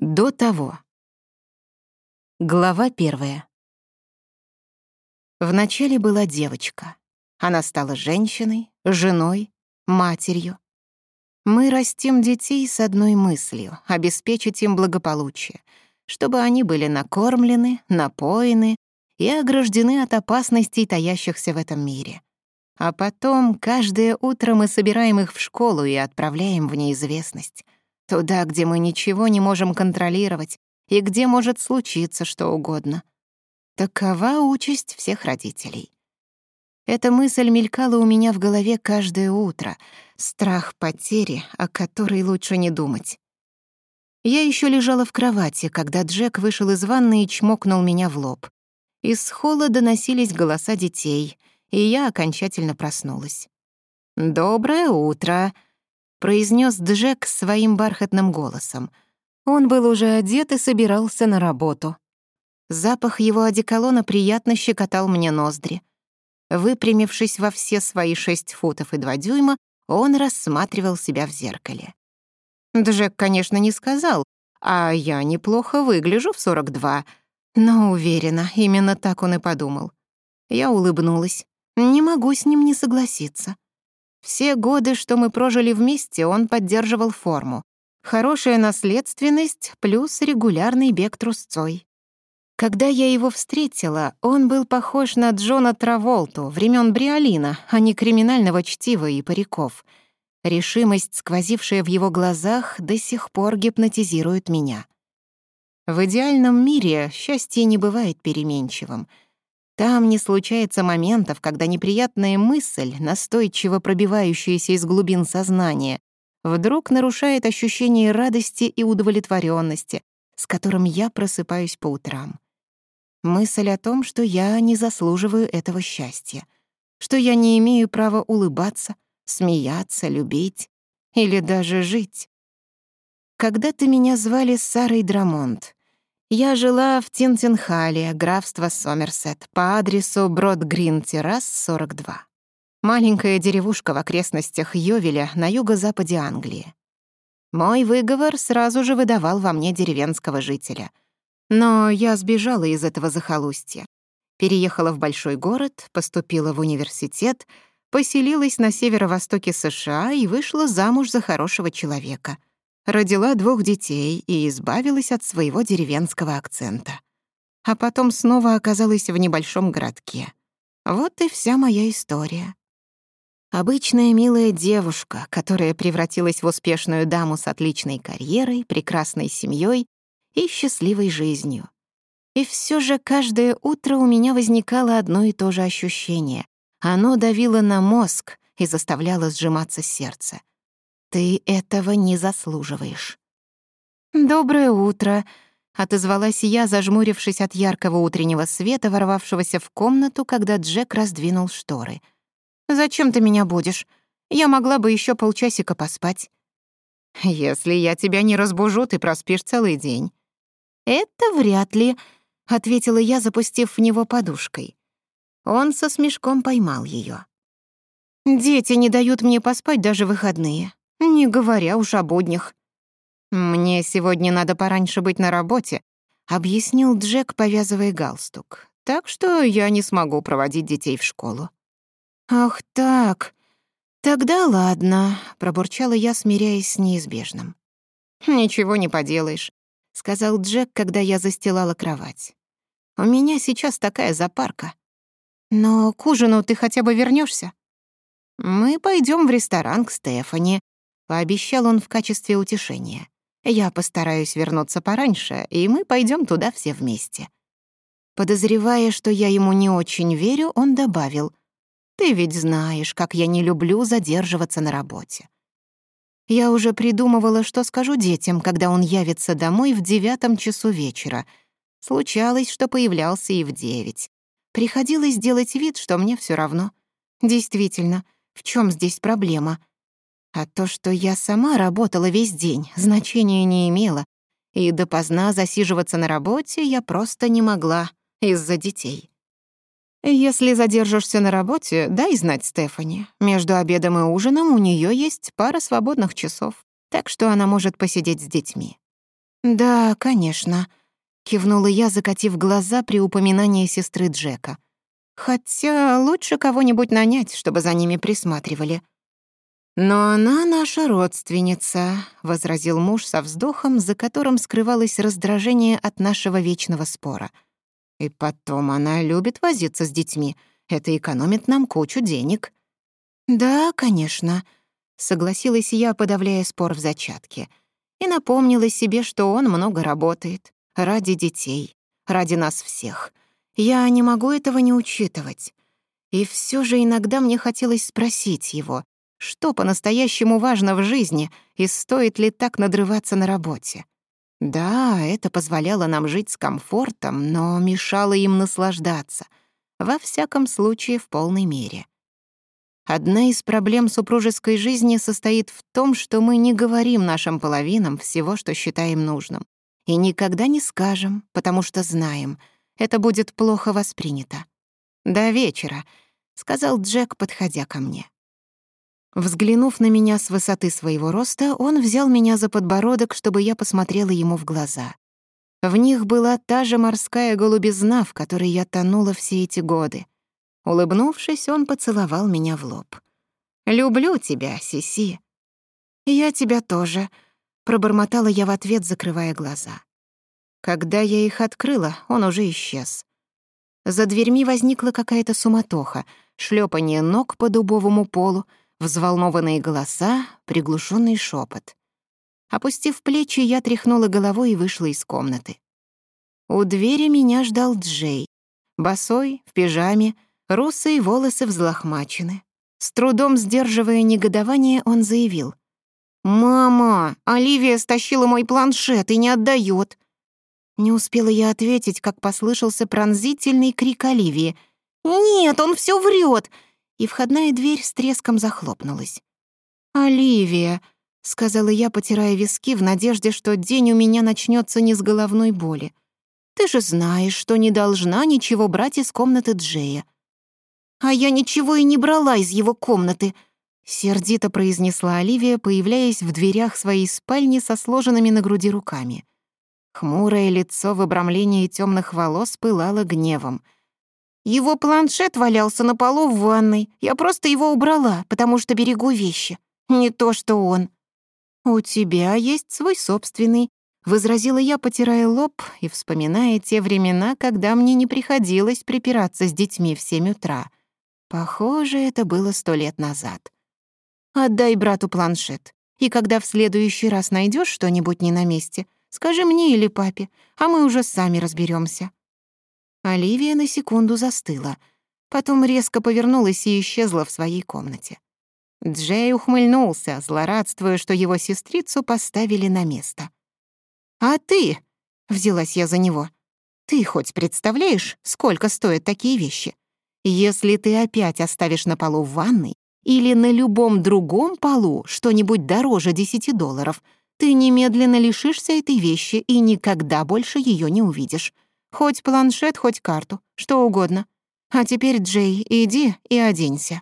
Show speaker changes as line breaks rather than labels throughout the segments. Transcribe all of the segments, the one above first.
До того. Глава первая. Вначале была девочка. Она стала женщиной, женой, матерью. Мы растим детей с одной мыслью — обеспечить им благополучие, чтобы они были накормлены, напоены и ограждены от опасностей, таящихся в этом мире. А потом каждое утро мы собираем их в школу и отправляем в неизвестность. Туда, где мы ничего не можем контролировать и где может случиться что угодно. Такова участь всех родителей. Эта мысль мелькала у меня в голове каждое утро. Страх потери, о которой лучше не думать. Я еще лежала в кровати, когда Джек вышел из ванны и чмокнул меня в лоб. Из холла доносились голоса детей, и я окончательно проснулась. «Доброе утро!» произнес Джек своим бархатным голосом. Он был уже одет и собирался на работу. Запах его одеколона приятно щекотал мне ноздри. Выпрямившись во все свои шесть футов и два дюйма, он рассматривал себя в зеркале. Джек, конечно, не сказал, а я неплохо выгляжу в 42, но уверена, именно так он и подумал. Я улыбнулась. Не могу с ним не согласиться. Все годы, что мы прожили вместе, он поддерживал форму. Хорошая наследственность плюс регулярный бег трусцой. Когда я его встретила, он был похож на Джона Траволту времен Бриолина, а не криминального чтива и париков. Решимость, сквозившая в его глазах, до сих пор гипнотизирует меня. В идеальном мире счастье не бывает переменчивым — там не случается моментов, когда неприятная мысль, настойчиво пробивающаяся из глубин сознания, вдруг нарушает ощущение радости и удовлетворенности, с которым я просыпаюсь по утрам. Мысль о том, что я не заслуживаю этого счастья, что я не имею права улыбаться, смеяться, любить или даже жить. Когда-то меня звали Сарой Драмонт. Я жила в Тинтинхале, графство Сомерсет, по адресу Брод Грин, террас 42. Маленькая деревушка в окрестностях Йовеля на юго-западе Англии. Мой выговор сразу же выдавал во мне деревенского жителя. Но я сбежала из этого захолустья. Переехала в большой город, поступила в университет, поселилась на северо-востоке США и вышла замуж за хорошего человека — родила двух детей и избавилась от своего деревенского акцента. А потом снова оказалась в небольшом городке. Вот и вся моя история. Обычная милая девушка, которая превратилась в успешную даму с отличной карьерой, прекрасной семьей и счастливой жизнью. И все же каждое утро у меня возникало одно и то же ощущение. Оно давило на мозг и заставляло сжиматься сердце. «Ты этого не заслуживаешь». «Доброе утро», — отозвалась я, зажмурившись от яркого утреннего света, ворвавшегося в комнату, когда Джек раздвинул шторы. «Зачем ты меня будешь? Я могла бы еще полчасика поспать». «Если я тебя не разбужу, ты проспишь целый день». «Это вряд ли», — ответила я, запустив в него подушкой. Он со смешком поймал ее. «Дети не дают мне поспать даже выходные не говоря уж о буднях. «Мне сегодня надо пораньше быть на работе», — объяснил Джек, повязывая галстук. «Так что я не смогу проводить детей в школу». «Ах так, тогда ладно», — пробурчала я, смиряясь с неизбежным. «Ничего не поделаешь», — сказал Джек, когда я застилала кровать. «У меня сейчас такая запарка. Но к ужину ты хотя бы вернешься. «Мы пойдем в ресторан к Стефани», пообещал он в качестве утешения. «Я постараюсь вернуться пораньше, и мы пойдем туда все вместе». Подозревая, что я ему не очень верю, он добавил, «Ты ведь знаешь, как я не люблю задерживаться на работе». Я уже придумывала, что скажу детям, когда он явится домой в девятом часу вечера. Случалось, что появлялся и в девять. Приходилось делать вид, что мне все равно. Действительно, в чем здесь проблема? А то, что я сама работала весь день, значения не имело, и допоздна засиживаться на работе я просто не могла из-за детей. Если задержишься на работе, дай знать Стефани. Между обедом и ужином у нее есть пара свободных часов, так что она может посидеть с детьми. «Да, конечно», — кивнула я, закатив глаза при упоминании сестры Джека. «Хотя лучше кого-нибудь нанять, чтобы за ними присматривали». «Но она наша родственница», — возразил муж со вздохом, за которым скрывалось раздражение от нашего вечного спора. «И потом она любит возиться с детьми. Это экономит нам кучу денег». «Да, конечно», — согласилась я, подавляя спор в зачатке и напомнила себе, что он много работает. Ради детей, ради нас всех. Я не могу этого не Что по-настоящему важно в жизни и стоит ли так надрываться на работе? Да, это позволяло нам жить с комфортом, но мешало им наслаждаться. Во всяком случае, в полной мере. Одна из проблем супружеской жизни состоит в том, что мы не говорим нашим половинам всего, что считаем нужным. И никогда не скажем, потому что знаем, это будет плохо воспринято. «До вечера», — сказал Джек, подходя ко мне. Взглянув на меня с высоты своего роста, он взял меня за подбородок, чтобы я посмотрела ему в глаза. В них была та же морская голубизна, в которой я тонула все эти годы. Улыбнувшись, он поцеловал меня в лоб. «Люблю тебя, Сиси». «Я тебя тоже», — пробормотала я в ответ, закрывая глаза. Когда я их открыла, он уже исчез. За дверьми возникла какая-то суматоха, шлепание ног по дубовому полу — взволнованные голоса, приглушенный шепот. Опустив плечи, я тряхнула головой и вышла из комнаты. У двери меня ждал Джей. Босой, в пижаме, Русые волосы взлохмачены. С трудом сдерживая негодование, он заявил. «Мама, Оливия стащила мой планшет и не отдает. Не успела я ответить, как послышался пронзительный крик Оливии. «Нет, он все врет! И входная дверь с треском захлопнулась. «Оливия», — сказала я, потирая виски в надежде, что день у меня начнется не с головной боли. «Ты же знаешь, что не должна ничего брать из комнаты Джея. «А я ничего и не брала из его комнаты», — сердито произнесла Оливия, появляясь в дверях своей спальни со сложенными на груди руками. Хмурое лицо в обрамлении темных волос пылало гневом. Его планшет валялся на полу в ванной. Я просто его убрала, потому что берегу вещи. Не то, что он. «У тебя есть свой собственный», — возразила я, потирая лоб и вспоминая те времена, когда мне не приходилось припираться с детьми в семь утра. Похоже, это было сто лет назад. «Отдай брату планшет, и когда в следующий раз найдешь что-нибудь не на месте, скажи мне или папе, а мы уже сами разберемся. Оливия на секунду застыла, потом резко повернулась и исчезла в своей комнате. Джей ухмыльнулся, злорадствуя, что его сестрицу поставили на место. «А ты?» — взялась я за него. «Ты хоть представляешь, сколько стоят такие вещи? Если ты опять оставишь на полу в ванной или на любом другом полу что-нибудь дороже десяти долларов, ты немедленно лишишься этой вещи и никогда больше ее не увидишь. Хоть планшет, хоть карту, что угодно. А теперь, Джей, иди и оденься».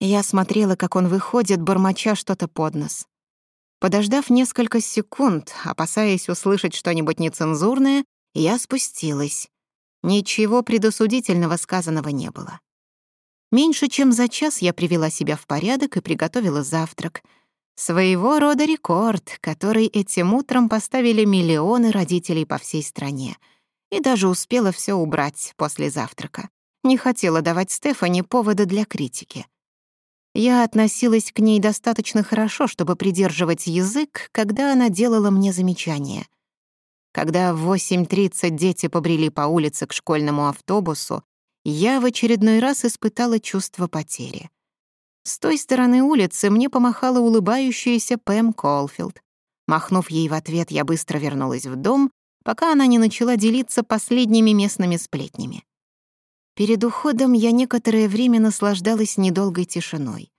Я смотрела, как он выходит, бормоча что-то под нос. Подождав несколько секунд, опасаясь услышать что-нибудь нецензурное, я спустилась. Ничего предосудительного сказанного не было. Меньше чем за час я привела себя в порядок и приготовила завтрак. Своего рода рекорд, который этим утром поставили миллионы родителей по всей стране — и даже успела все убрать после завтрака. Не хотела давать Стефани повода для критики. Я относилась к ней достаточно хорошо, чтобы придерживать язык, когда она делала мне замечания. Когда в 8.30 дети побрели по улице к школьному автобусу, я в очередной раз испытала чувство потери. С той стороны улицы мне помахала улыбающаяся Пэм Колфилд. Махнув ей в ответ, я быстро вернулась в дом пока она не начала делиться последними местными сплетнями. Перед уходом я некоторое время наслаждалась недолгой тишиной.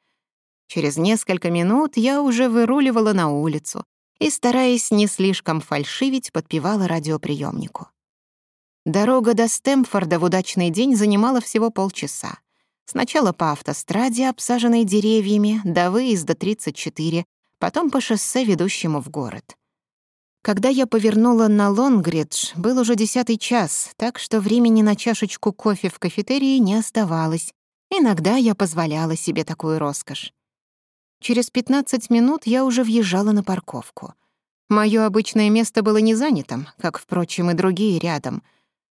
Через несколько минут я уже выруливала на улицу и, стараясь не слишком фальшивить, подпевала радиоприемнику. Дорога до Стэмфорда в удачный день занимала всего полчаса. Сначала по автостраде, обсаженной деревьями, до выезда 34, потом по шоссе, ведущему в город. Когда я повернула на Лонгридж, был уже десятый час, так что времени на чашечку кофе в кафетерии не оставалось. Иногда я позволяла себе такую роскошь. Через 15 минут я уже въезжала на парковку. Моё обычное место было не занятым, как, впрочем, и другие рядом.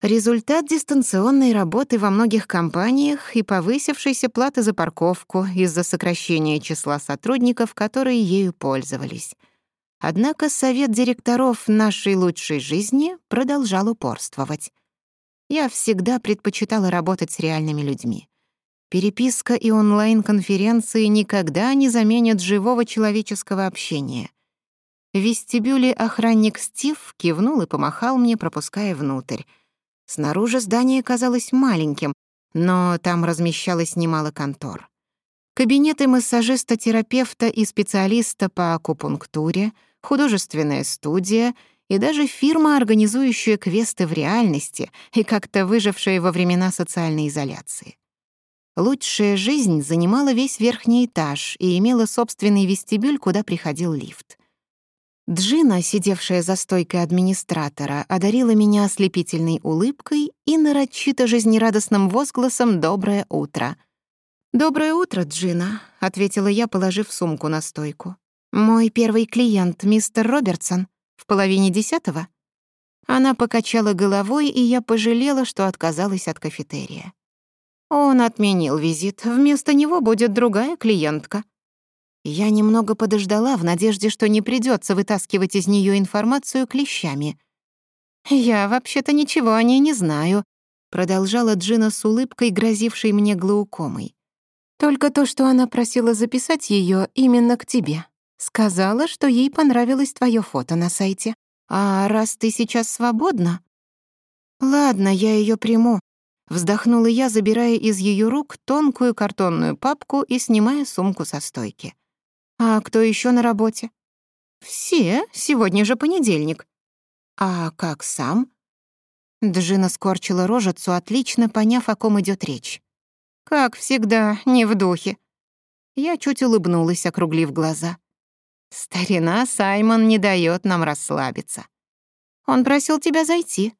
Результат дистанционной работы во многих компаниях и повысившейся платы за парковку из-за сокращения числа сотрудников, которые ею пользовались. Однако совет директоров нашей лучшей жизни продолжал упорствовать. Я всегда предпочитала работать с реальными людьми. Переписка и онлайн-конференции никогда не заменят живого человеческого общения. В вестибюле охранник Стив кивнул и помахал мне, пропуская внутрь. Снаружи здание казалось маленьким, но там размещалось немало контор. Кабинеты массажиста-терапевта и специалиста по акупунктуре — Художественная студия и даже фирма, организующая квесты в реальности и как-то выжившая во времена социальной изоляции. Лучшая жизнь занимала весь верхний этаж и имела собственный вестибюль, куда приходил лифт. Джина, сидевшая за стойкой администратора, одарила меня ослепительной улыбкой и нарочито жизнерадостным возгласом «Доброе утро». «Доброе утро, Джина», — ответила я, положив сумку на стойку. «Мой первый клиент, мистер Робертсон, в половине десятого?» Она покачала головой, и я пожалела, что отказалась от кафетерия. Он отменил визит, вместо него будет другая клиентка. Я немного подождала в надежде, что не придётся вытаскивать из неё информацию клещами. «Я вообще-то ничего о ней не знаю», — продолжала Джина с улыбкой, грозившей мне глаукомой. «Только то, что она просила записать её именно к тебе». Сказала, что ей понравилось твое фото на сайте. А раз ты сейчас свободна... Ладно, я ее приму. Вздохнула я, забирая из ее рук тонкую картонную папку и снимая сумку со стойки. А кто еще на работе? Все, сегодня же понедельник. А как сам? Джина скорчила рожицу, отлично поняв, о ком идет речь. Как всегда, не в духе. Я чуть улыбнулась, округлив глаза. Старина Саймон не дает нам расслабиться. Он просил тебя зайти.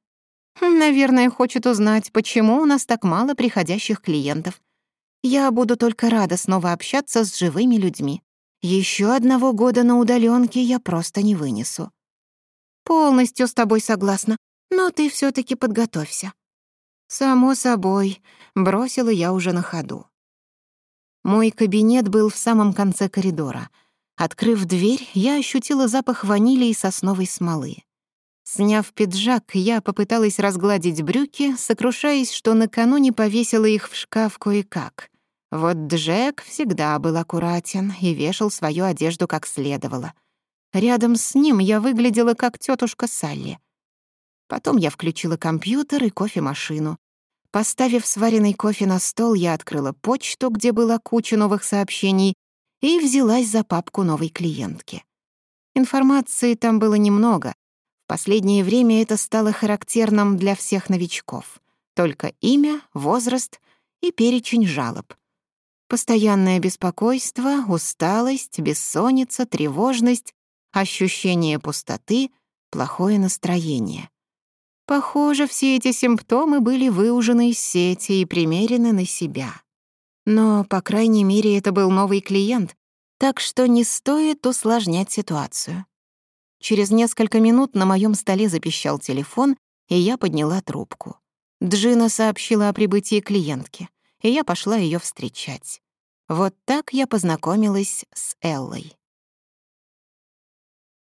Наверное, хочет узнать, почему у нас так мало приходящих клиентов. Я буду только рада снова общаться с живыми людьми. Еще одного года на удаленке я просто не вынесу. Полностью с тобой согласна, но ты все таки подготовься. Само собой, бросила я уже на ходу. Мой кабинет был в самом конце коридора — Открыв дверь, я ощутила запах ванили и сосновой смолы. Сняв пиджак, я попыталась разгладить брюки, сокрушаясь, что накануне повесила их в шкаф кое-как. Вот Джек всегда был аккуратен и вешал свою одежду как следовало. Рядом с ним я выглядела как тетушка Салли. Потом я включила компьютер и кофемашину. Поставив сваренный кофе на стол, я открыла почту, где была куча новых сообщений, и взялась за папку новой клиентки. Информации там было немного. В последнее время это стало характерным для всех новичков. Только имя, возраст и перечень жалоб. Постоянное беспокойство, усталость, бессонница, тревожность, ощущение пустоты, плохое настроение. Похоже, все эти симптомы были выужены из сети и примерены на себя. Но, по крайней мере, это был новый клиент, так что не стоит усложнять ситуацию. Через несколько минут на моем столе запищал телефон, и я подняла трубку. Джина сообщила о прибытии клиентки, и я пошла ее встречать. Вот так я познакомилась с Эллой.